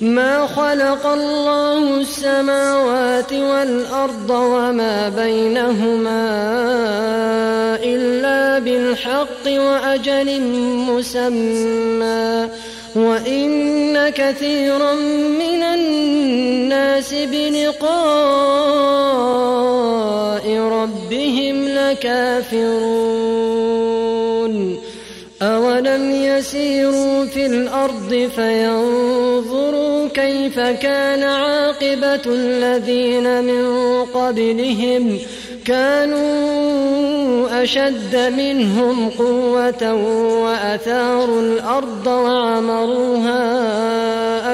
ما خلق الله السماوات والأرض وما بينهما إلا بالحق وأجل مسمى. وإن كثيرا من الناس بلقاء ربهم لكافرون. أولم يسيروا في الأرض فينظروا كيف كان عاقبة الذين من قبلهم؟ كانوا أشد منهم قوة وأثاروا الأرض وعمروها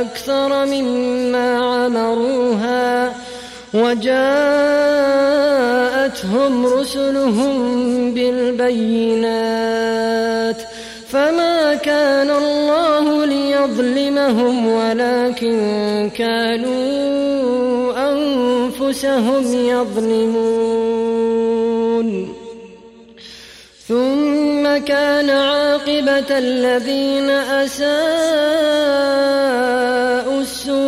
أكثر مما عمروها وجاءتهم رسلهم بالبينات. ليظلمهم ولكن كانوا أنفسهم يظلمون. ثم كان عاقبة الذين أساءوا السوء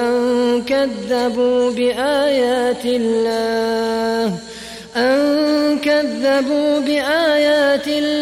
أن كذبوا بآيات الله أن كذبوا بآيات الله.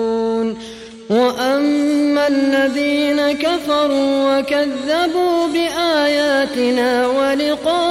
وأما الذين كفروا وكذبوا بآياتنا ولقاء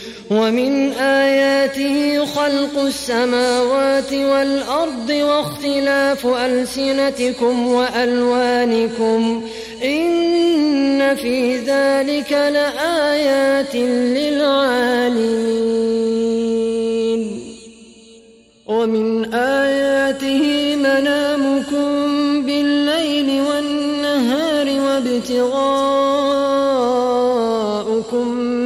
ومن آياته خلق السماوات والأرض واختلاف ألسنتكم وألوانكم إن في ذلك لآيات للعالمين. ومن آياته منامكم بالليل والنهار وابتغاؤكم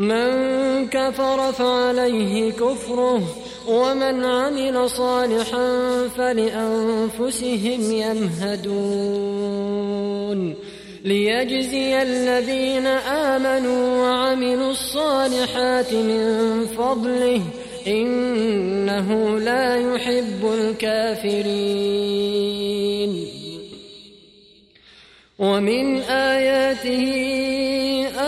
من كفر فعليه كفره ومن عمل صالحا فلأنفسهم يمهدون. ليجزي الذين آمنوا وعملوا الصالحات من فضله إنه لا يحب الكافرين. ومن آياته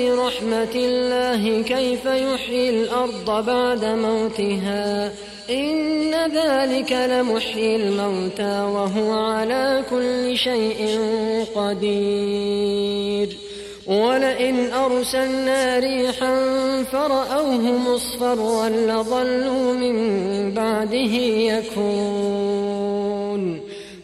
آثار رحمة الله كيف يحيي الأرض بعد موتها؟ إن ذلك لمحيي الموتى وهو على كل شيء قدير. ولئن أرسلنا ريحا فرأوه مصفرا لظلوا من بعده يكفرون.